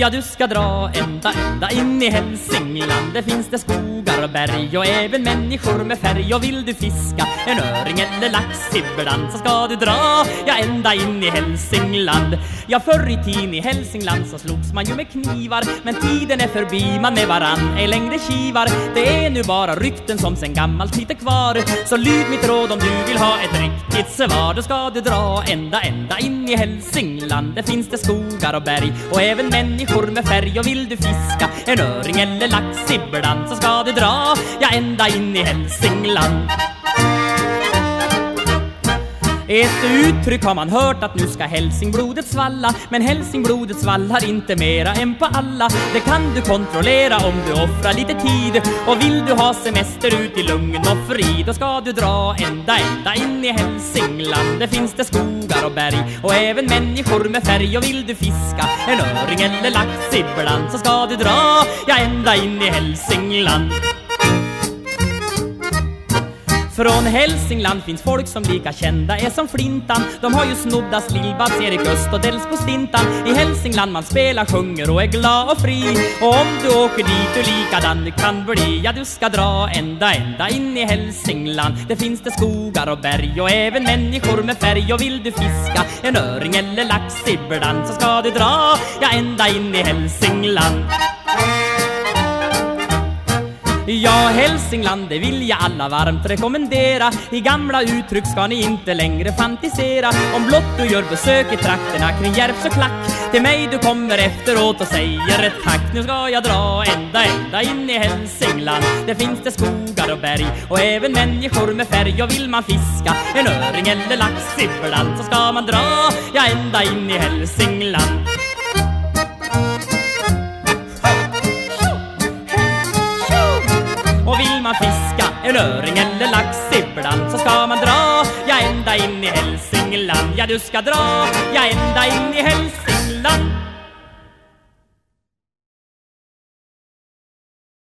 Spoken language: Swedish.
Ja, du ska dra ända, ända in i Hälsingland. Där finns det skogar och berg och även människor med färg. Och vill du fiska en öring eller lax ibland så ska du dra Ja, ända in i Hälsingland. Ja, förr i tiden i Hälsingland så slogs man ju med knivar Men tiden är förbi, man med varann är längre kivar. Det är nu bara rykten som sen gammalt sitter kvar. Så lyd mitt råd om du vill ha ett riktigt svar Då ska du dra ända, ända in i Hälsingland. Där finns det skogar och berg och även människor med färg Och vill du fiska? En öring eller lax ibland så ska du dra. Ja, ända in i Hälsingland ett uttryck har man hört att nu ska hälsingblodet svalla. Men hälsingblodet svallar inte mera än på alla. Det kan du kontrollera om du offrar lite tid. Och vill du ha semester ut i lugn och frid Då ska du dra ända, ända in i Hälsingland. Där finns det skogar och berg och även människor med färg. Och vill du fiska en öring eller lax ibland Så ska du dra, ja ända in i Hälsingland från Hälsingland finns folk som lika kända är som Flintan. De har ju snoddas Lill-Babs, Erik Öst och Dels på Stintan. I Hälsingland man spelar, sjunger och är glad och fri. Och om du åker dit du likadan du kan bli Ja du ska dra ända, ända in i Hälsingland. Där finns det skogar och berg och även människor med färg. Och vill du fiska en öring eller lax ibland så ska du dra Ja ända in i Hälsingland. Ja, Hälsingland, det vill jag alla varmt rekommendera. I gamla uttryck ska ni inte längre fantisera. Om blott du gör besök i trakterna kring Järvsö klack. Till mig du kommer efteråt och säger ett tack. Nu ska jag dra ända, ända in i Hälsingland. Där finns det skogar och berg och även människor med färg. Och vill man fiska en öring eller lax ibland Så ska man dra, ja ända in i Hälsingland. man fiska en öring eller lax ibland så ska man dra, ja ända in i Hälsingland Ja du ska dra, ja ända in i Hälsingland.